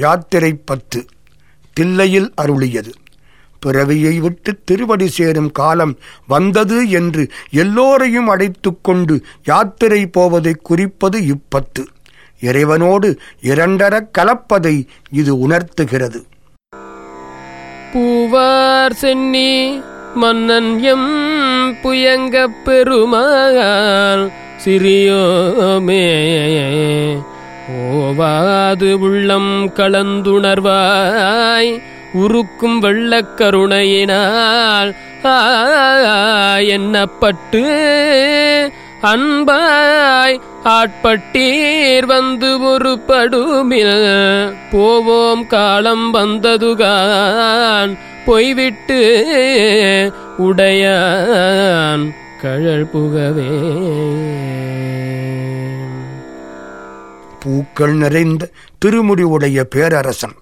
யாத்திரை பத்து. தில்லையில் அருளியது. பிறவியை விட்டு திருவடி சேரும் காலம் வந்தது என்று எல்லோரையும் அடைத்து கொண்டு யாத்திரை போவதை குறிப்பது இப்பத்து. இறைவனோடு இரண்டரக் கலப்பதை இது உணர்த்துகிறது. பூவார் சென்னி மன்னன் எம் புயங்கப் பெருமாள் சிறியோமே ஓவாது உள்ளம் கலந்துணர்வாய் உருக்கும் வெள்ளக்கருணையினால் என்னப்பட்டு அன்பாய் ஆட்பட்டீர் வந்து ஒரு படுமில். போவோம் காலம் வந்ததுகான் பொய்விட்டு உடையான். கழல் புகவே. பூக்கள் நிறைந்த திருமுடி உடைய பேரரசன்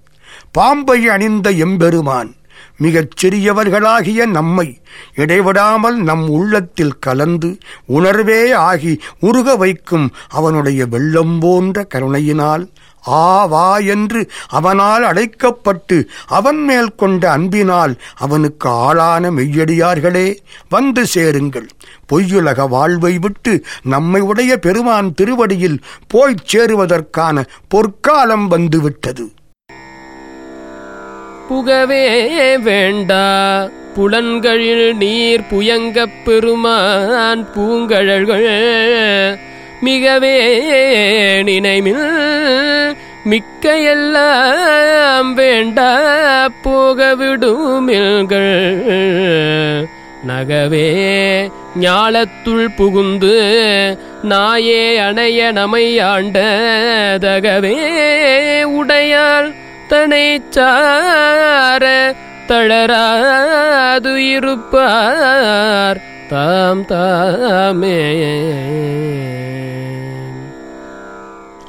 பாம்பை அணிந்த எம்பெருமான் மிகச் சிறியவர்களாகிய நம்மை இடைவிடாமல் நம் உள்ளத்தில் கலந்து உணர்வே ஆகி உருக வைக்கும் அவனுடைய வெள்ளம் போன்ற கருணையினால் ஆ வா என்று அவனால் அழைக்கப்பட்டு அவன் மேல் கொண்ட அன்பினால் அவனுக்கு ஆளான மெய்யடியார்களே வந்து சேருங்கள். பொய்யுலக வாழ்வை விட்டு நம்மை உடைய பெருமான் திருவடியில் போய்ச் சேருவதற்கான பொற்காலம் வந்துவிட்டது. புகவே வேண்டா. புலன்களில் நீர் புயங்கப் பெருமான் பூங்கழல்கள் மிகவே நினைமில் மிக்க எல்லாம் வேண்டா. போக நகவே ஞாலத்துள் புகுந்து நாயே அணைய நமை ஆண்டதகவே உடையாள் தனை சார தளராது இருப்பார் தாம் தாமே.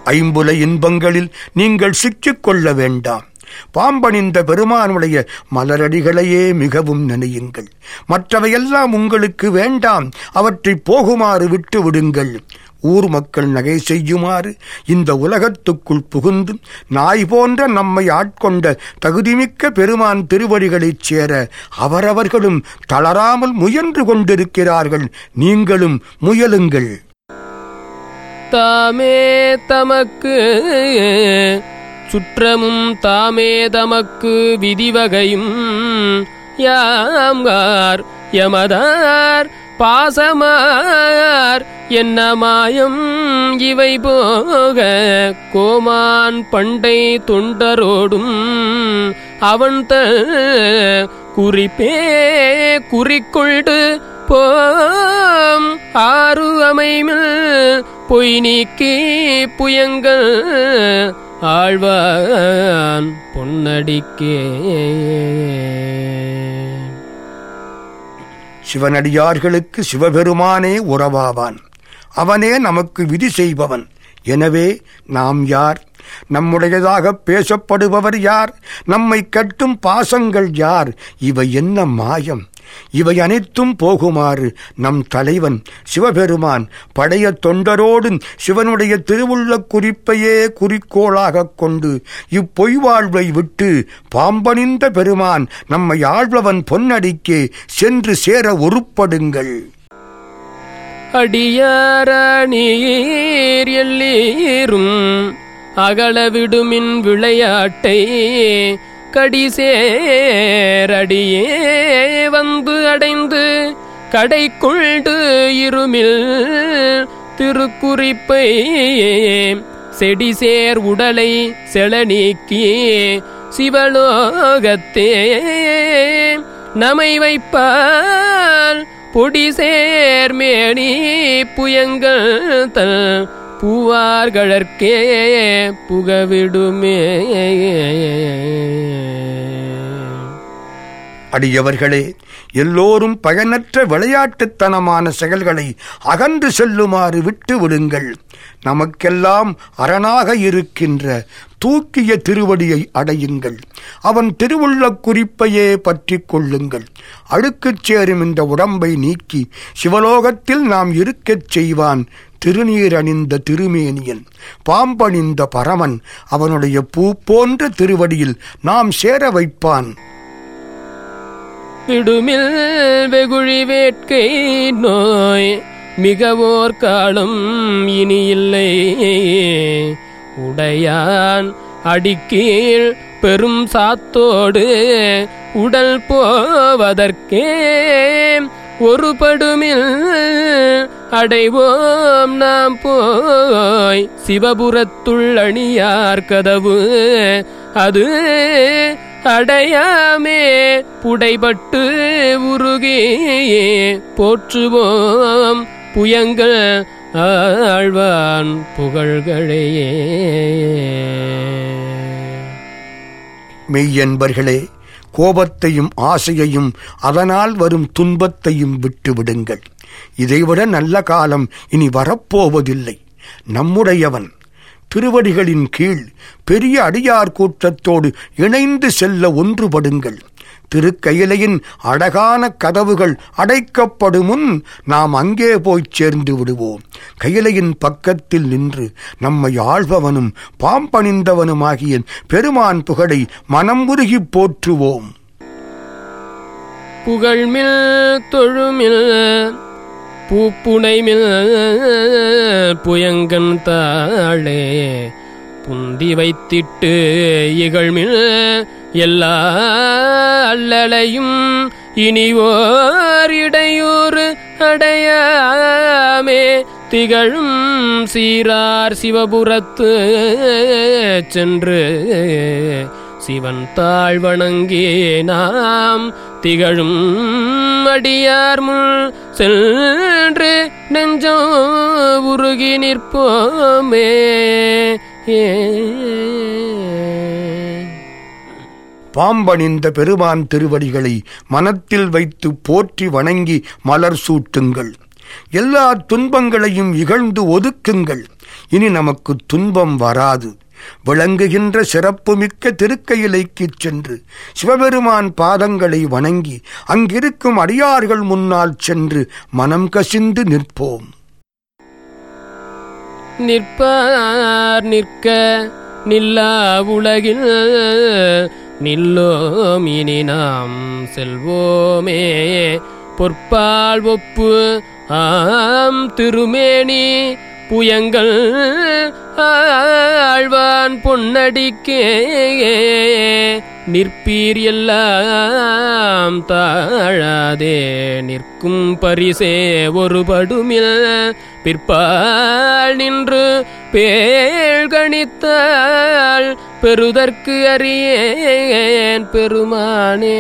ஐம்புல இன்பங்களில் நீங்கள் சிக்கிக் கொள்ள வேண்டாம். பாம்பணிந்த பெருமானுடைய மலரடிகளையே மிகவும் நினையுங்கள். மற்றவையெல்லாம் உங்களுக்கு வேண்டாம். அவற்றை போகுமாறு விட்டு விடுங்கள். ஊர் மக்கள் நகை செய்யுமாறு இந்த உலகத்துக்குள் புகுந்து நாய் போன்ற நம்மை ஆட்கொண்ட தகுதிமிக்க பெருமான் திருவடிகளைச் சேர அவரவர்களும் தளராமல் முயன்று கொண்டிருக்கிறார்கள். நீங்களும் முயலுங்கள். தாமே தமக்கு சுற்றமும் தாமே தமக்கு விதிவகையும் யாம்கார் யமதார் பாசமார் என்ன மாயம் இவை போக கோமான் பண்டை தொண்டரோடும் அவன் குறிப்பே குறிக்கொண்டு போம் ஆறு அமைமில் பொய் நீக்கி புயங்கள் ஆழ்வான் பொன்னடிக்கே. சிவனடியார்களுக்கு சிவபெருமானே உறவாவான். அவனே நமக்கு விதி செய்பவன். எனவே நாம் யார்? நம்முடையதாக பேசப்படுபவர் யார்? நம்மை கட்டும் பாசங்கள் யார்? இவை என்ன மாயம்? இவை அனைத்தும் போகுமாறு நம் தலைவன் சிவபெருமான் படைய தொண்டரோடு சிவனுடைய திருவுள்ளக் குறிப்பையே குறிக்கோளாகக் கொண்டு இப்பொய் வாழ்வை விட்டு பாம்பனிந்த பெருமான் நம்மை ஆழ்பவன் பொன்னடிக்கே சென்று சேர உருப்படுங்கள் அடியாரணீர் எல்லீரும் அகலவிடுமின் விளையாட்டை கடிசேரடியே வந்து அடைந்து கடை கொண்டு இருமில் திருக்குறிப்பை செடிசேர் உடலை செல நீக்கி சிவலோகத்தே நமை வைப்பால் பொடிசேர் மேனி புயங்கள் தல் பூவார்களே புகவிடுமே. அடியவர்களே எல்லோரும் பயனற்ற விளையாட்டுத்தனமான செயல்களை அகன்று செல்லுமாறு விட்டு விடுங்கள் நமக்கெல்லாம் அரணாக இருக்கின்ற தூக்கிய திருவடியை அடையுங்கள். அவன் திருவுள்ள குறிப்பையே பற்றி கொள்ளுங்கள். அழுக்குச் சேரும் இந்த உடம்பை நீக்கி சிவலோகத்தில் நாம் இருக்கச் செய்வான். திருநீர் அணிந்த திருமேனியன் பாம்பணிந்த பரமன் அவனுடைய பூ போன்ற திருவடியில் நாம் சேர வைப்பான். விடுமில் வெகுழி வேட்கை நோய் மிகவோர் காலம் இனி இல்லை உடையான் அடிக்கீழ் பெரும் சாத்தோடு உடல் போவதற்கே ஒருபடுமில் அடைவோம் நாம் போய். சிவபுரத்துள் அணியார் கதவு அது அடையாமே. புடைபட்டு உருகி போற்றுவோம் புயங்கள் ஆழ்வான் புகழ்களையே மெய்யன்பர்களே கோபத்தையும் ஆசையையும் அதனால் வரும் துன்பத்தையும் விட்டுவிடுங்கள். இதைவிட நல்ல காலம் இனி வரப்போவதில்லை. நம்முடையவன் திருவடிகளின் கீழ் பெரிய அடியார் கூட்டத்தோடு இணைந்து செல்ல ஒன்றுபடுங்கள். திருக்கயிலையின் அழகான கதவுகள் அடைக்கப்படும் முன் நாம் அங்கே போய்ச் சேர்ந்து விடுவோம். கையிலையின் பக்கத்தில் நின்று நம்மை ஆள்பவனும் பாம்பணிந்தவனுமாகிய பெருமான் புகழை மனம் உருகிப் போற்றுவோம். புகழ்மில் தொழுமில் பூப்புனைமில் புயங்கன் தாளே புந்தி வைத்திட்டு இகழ்மில் எல்லா அல்லலையும் இனி இடையூறு அடையாமே. திகழும் சீரார் சிவபுரத்து சென்று சிவன் தாழ் வணங்கி நாம் திகழும் அடியார் முள் சென்று நெஞ்சோ உருகி நிற்போமே. பாம்பணிந்த பெருமான் திருவடிகளை மனத்தில் வைத்து போற்றி வணங்கி மலர் சூட்டுங்கள். எல்லா துன்பங்களையும் இகழ்ந்து ஒதுக்குங்கள். இனி நமக்கு துன்பம் வராது. விளங்குகின்ற சிறப்புமிக்க திருக்கையிலைக்குச் சென்று சிவபெருமான் பாதங்களை வணங்கி அங்கிருக்கும் அடியார்கள் முன்னால் சென்று மனம் கசிந்து நிற்போம். நிற்பார் நிற்க நில்லா உலகில் நில்லோம். இனி நாம் செல்வோமே. பொற்பால் ஒப்பு ஆம் திருமேனி. புயங்கள் ஆழ்வான் பொன்னடிக்கே. நிற்பீர் எல்லாம் தாழாதே நிற்கும் பரிசே ஒருபடுமில். பிற்பால் நின்று பேள் கணித்தாள் பெறுதற்கு அறியேன் பெருமானே.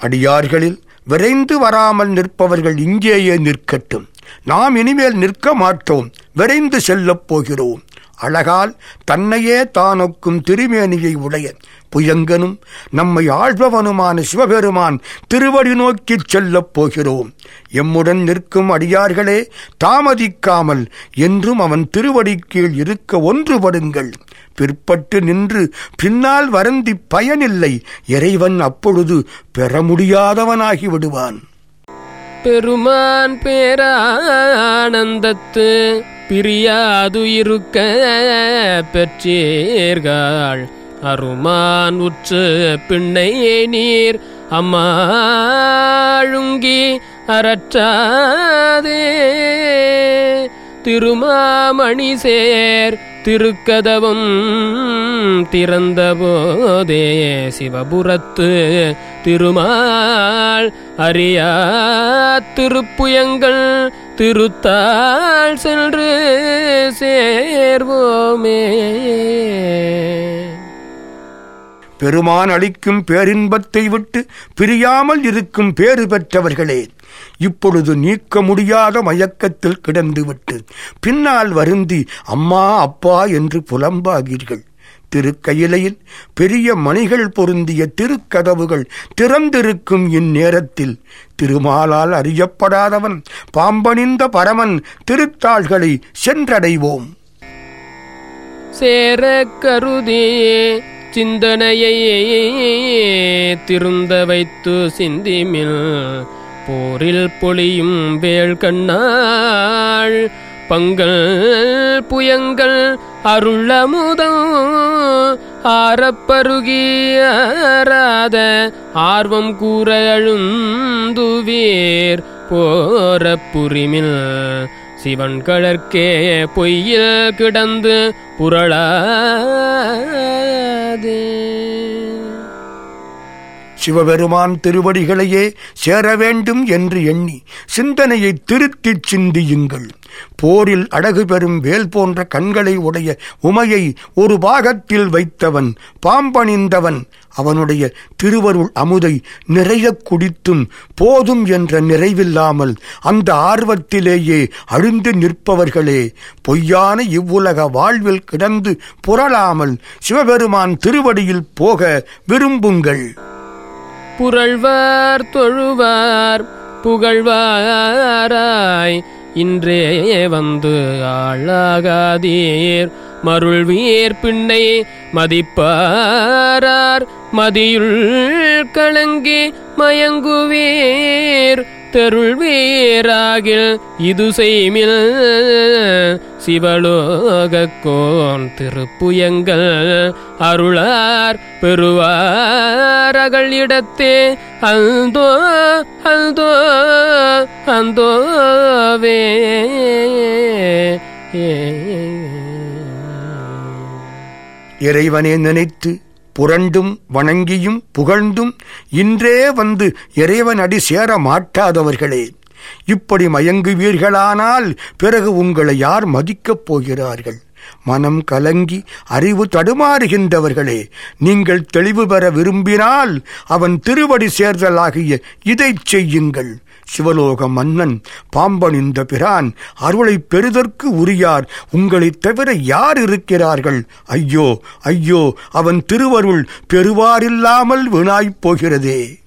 அடியார்களில் விரைந்து வராமல் நிற்பவர்கள் இங்கேயே நிற்கட்டும். நாம் இனிமேல் நிற்க மாட்டோம் விரைந்து செல்லப் போகிறோம். அழகால் தன்னையே தானொக்கும் திருமேனியை உடைய புயங்கனும் நம்மை ஆழ்பவனுமான சிவபெருமான் திருவடி நோக்கிச் செல்லப் போகிறோம். எம்முடன் நிற்கும் அடியார்களே தாமதிக்காமல் என்றும் அவன் திருவடி கீழ் இருக்க ஒன்றுபடுங்கள் பிற்பட்டு நின்று பின்னால் வருந்தி பயனில்லை இறைவன் அப்பொழுது பெற முடியாதவனாகி விடுவான். பெருமான் பேரானந்தத்து பிரியாது இருக்க பெற்றீர்கள். அருமான் உற்று பின்னையே நீர் அம்மாழுங்கி அறற்றாதே. திருமாமணி சேர் திருக்கதவும் திறந்தபோதே சிவபுரத்து திருமால் அறியா திருப்புயங்கள் திருத்தாள் சென்று சேர்வோமே. பெருமான் அளிக்கும் பேரின்பத்தை விட்டு பிரியாமல் இருக்கும் பேறு பெற்றவர்களே இப்பொழுது நீக்க முடியாத மயக்கத்தில் கிடந்துவிட்டு பின்னால் வருந்தி அம்மா அப்பா என்று புலம்பாகீர்கள். திருக்கையிலையில் பெரிய மணிகள் பொருந்திய திருக்கதவுகள் திறந்திருக்கும் இந்நேரத்தில் திருமாலால் அறியப்படாதவன் பாம்பணிந்த பரமன் திருத்தாள்களை சென்றடைவோம். சேர கருதி சிந்தனையை திருந்த வைத்து சிந்திமில் போரில் பொழியும் வேள் கண்ணாள் பங்கள் புயங்கள் அருளமுதம் ஆரப்பருகியாராத ஆர்வம் கூற அழுந்துவீர் போர புரிமில் சிவன் கழற்கே பொய்யில் கிடந்து புரளாதே. சிவபெருமான் திருவடிகளையே சேர வேண்டும் என்று எண்ணி சிந்தனையை திருத்திச் சிந்தியுங்கள். போரில் அடகு பெறும் வேல் போன்ற கண்களை உடைய உமையை ஒரு பாகத்தில் வைத்தவன் பாம்பணிந்தவன் அவனுடைய திருவருள் அமுதை நிறைய குடித்தும் போதும் என்ற நிறைவில்லாமல் அந்த ஆர்வத்திலேயே அழிந்து நிற்பவர்களே பொய்யான இவ்வுலக வாழ்வில் கிடந்து புரளாமல் சிவபெருமான் திருவடியில் போக விரும்புங்கள். புரள்வார் தொழுவார் புகழ்வாராய். இன்றே வந்து ஆளாகாதீர். மருள்வீர் பின்னை மதிப்பாரார். மதியுள் கலங்கி மயங்குவீர். தருள் வீராகில் இது செய்மில் சிவலோகக்கோன் திருப்புயங்கள் அருளார் பெறுவாரகள் இடத்தே அந்தோ அந்தோ அந்தோவே இறைவனை நினைத்து புரண்டும் வணங்கியும் புகழ்ந்தும் இன்றே வந்து இறைவன் அடி சேர மாட்டாதவர்களே. இப்படி மயங்குவீர்களானால் பிறகு உங்களை யார் மதிக்கப் போகிறார்கள்? மனம் கலங்கி அறிவு தடுமாறுகின்றவர்களே நீங்கள் தெளிவு பெற விரும்பினால் அவன் திருவடி சேர்தலாகிய இதைச் செய்யுங்கள். சிவலோக மன்னன் பாம்பனிந்த பிரான் அருளை பெறுதற்கு உரியார் உங்களைத் தவிர யார் இருக்கிறார்கள்? ஐயோ ஐயோ அவன் திருவருள் பெறுவாரில்லாமல் வீணாய்ப் போகிறதே.